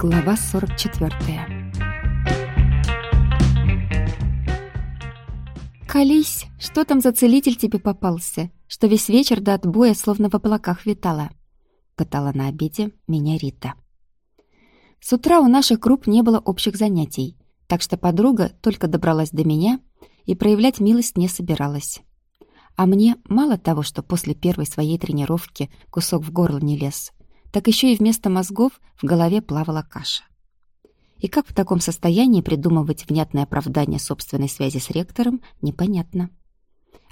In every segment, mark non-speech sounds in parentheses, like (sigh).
Глава 44 «Колись, что там за целитель тебе попался, что весь вечер до отбоя словно в облаках витала?» Пытала на обеде меня Рита. С утра у наших групп не было общих занятий, так что подруга только добралась до меня и проявлять милость не собиралась. А мне мало того, что после первой своей тренировки кусок в горло не лез, так еще и вместо мозгов в голове плавала каша. И как в таком состоянии придумывать внятное оправдание собственной связи с ректором, непонятно.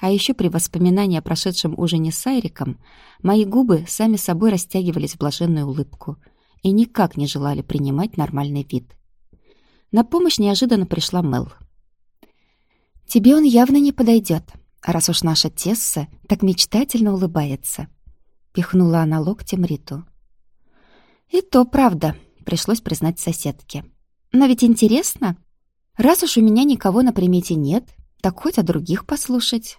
А еще при воспоминании о прошедшем ужине с Айриком мои губы сами собой растягивались в блаженную улыбку и никак не желали принимать нормальный вид. На помощь неожиданно пришла Мел. «Тебе он явно не подойдет, раз уж наша Тесса так мечтательно улыбается», — пихнула она локтем Риту. «И то правда», — пришлось признать соседке. «Но ведь интересно. Раз уж у меня никого на примете нет, так хоть о других послушать».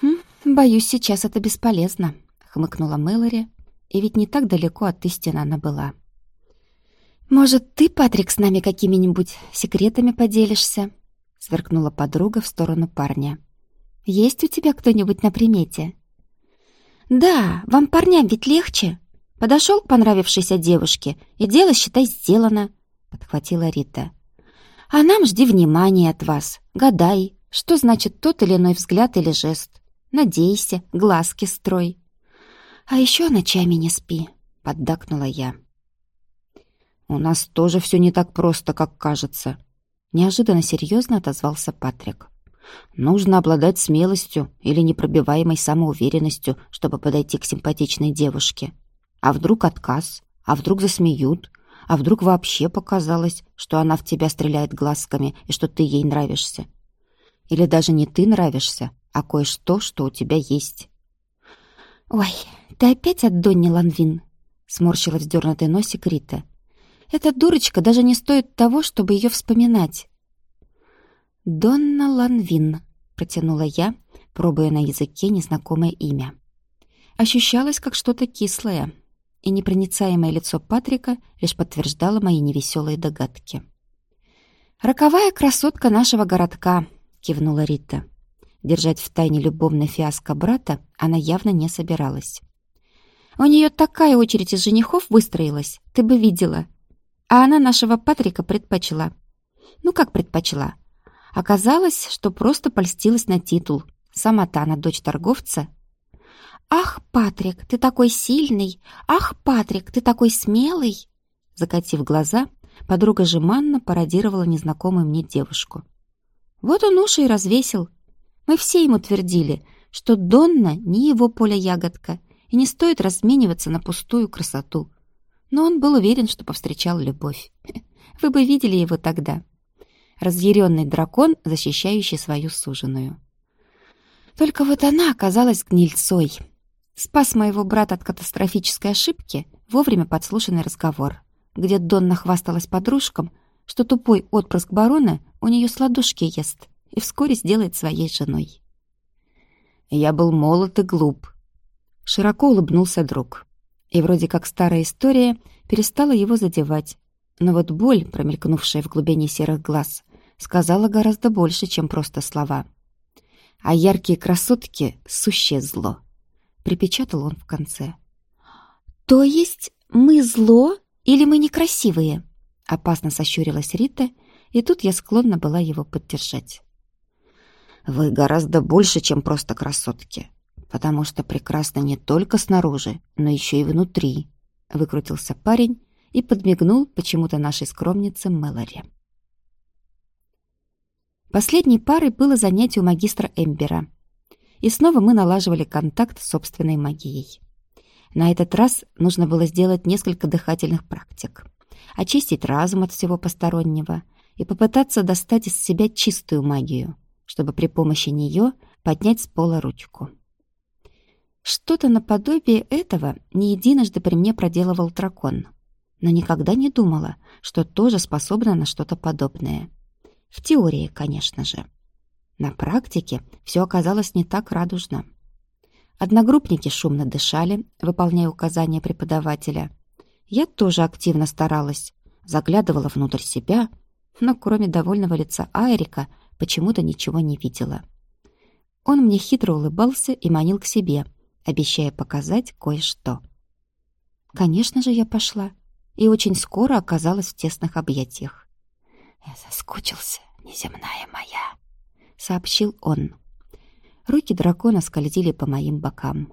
«Хм, «Боюсь, сейчас это бесполезно», — хмыкнула Мэлори, и ведь не так далеко от истины она была. «Может, ты, Патрик, с нами какими-нибудь секретами поделишься?» — сверкнула подруга в сторону парня. «Есть у тебя кто-нибудь на примете?» «Да, вам, парням, ведь легче», Подошел к понравившейся девушке, и дело, считай, сделано», — подхватила Рита. «А нам жди внимания от вас. Гадай, что значит тот или иной взгляд или жест. Надейся, глазки строй». «А еще ночами не спи», — поддакнула я. «У нас тоже все не так просто, как кажется», — неожиданно серьезно отозвался Патрик. «Нужно обладать смелостью или непробиваемой самоуверенностью, чтобы подойти к симпатичной девушке». А вдруг отказ? А вдруг засмеют? А вдруг вообще показалось, что она в тебя стреляет глазками и что ты ей нравишься? Или даже не ты нравишься, а кое-что, что у тебя есть? «Ой, ты опять от Донни Ланвин?» — сморщила вздернутый носик Рита. «Эта дурочка даже не стоит того, чтобы ее вспоминать». «Донна Ланвин», — протянула я, пробуя на языке незнакомое имя. Ощущалось, как что-то кислое, и непроницаемое лицо Патрика лишь подтверждало мои невеселые догадки. «Роковая красотка нашего городка», — кивнула Рита. Держать в тайне любовный фиаско брата она явно не собиралась. «У нее такая очередь из женихов выстроилась, ты бы видела. А она нашего Патрика предпочла. Ну как предпочла? Оказалось, что просто польстилась на титул. Сама-то она дочь торговца «Ах, Патрик, ты такой сильный! Ах, Патрик, ты такой смелый!» Закатив глаза, подруга жеманно пародировала незнакомую мне девушку. Вот он уши и развесил. Мы все ему твердили, что Донна не его поле ягодка, и не стоит размениваться на пустую красоту. Но он был уверен, что повстречал любовь. (laughs) Вы бы видели его тогда. Разъяренный дракон, защищающий свою суженую. Только вот она оказалась гнильцой — Спас моего брата от катастрофической ошибки вовремя подслушанный разговор, где Донна хвасталась подружкам, что тупой отпрыск барона у нее с ладошки ест и вскоре сделает своей женой. «Я был молод и глуп», — широко улыбнулся друг. И вроде как старая история перестала его задевать, но вот боль, промелькнувшая в глубине серых глаз, сказала гораздо больше, чем просто слова. А яркие красотки — сущее зло припечатал он в конце. «То есть мы зло или мы некрасивые?» Опасно сощурилась Рита, и тут я склонна была его поддержать. «Вы гораздо больше, чем просто красотки, потому что прекрасны не только снаружи, но еще и внутри», выкрутился парень и подмигнул почему-то нашей скромнице Мэлори. Последней парой было занятие у магистра Эмбера, и снова мы налаживали контакт с собственной магией. На этот раз нужно было сделать несколько дыхательных практик, очистить разум от всего постороннего и попытаться достать из себя чистую магию, чтобы при помощи нее поднять с пола ручку. Что-то наподобие этого не единожды при мне проделывал дракон, но никогда не думала, что тоже способна на что-то подобное. В теории, конечно же. На практике все оказалось не так радужно. Одногруппники шумно дышали, выполняя указания преподавателя. Я тоже активно старалась, заглядывала внутрь себя, но кроме довольного лица Айрика почему-то ничего не видела. Он мне хитро улыбался и манил к себе, обещая показать кое-что. Конечно же, я пошла и очень скоро оказалась в тесных объятиях. «Я соскучился, неземная моя», — сообщил он. Руки дракона скользили по моим бокам.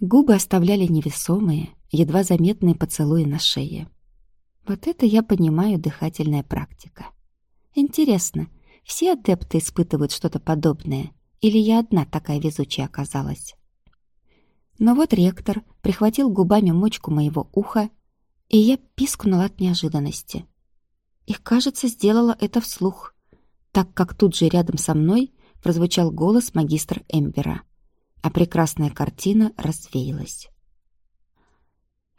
Губы оставляли невесомые, едва заметные поцелуи на шее. Вот это я понимаю дыхательная практика. Интересно, все адепты испытывают что-то подобное, или я одна такая везучая оказалась? Но вот ректор прихватил губами мочку моего уха, и я пискнула от неожиданности. И, кажется, сделала это вслух, так как тут же рядом со мной прозвучал голос магистра Эмбера, а прекрасная картина развеялась.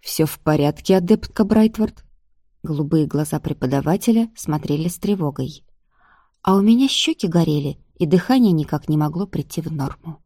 «Все в порядке, адептка Брайтвард?» Голубые глаза преподавателя смотрели с тревогой. А у меня щеки горели, и дыхание никак не могло прийти в норму.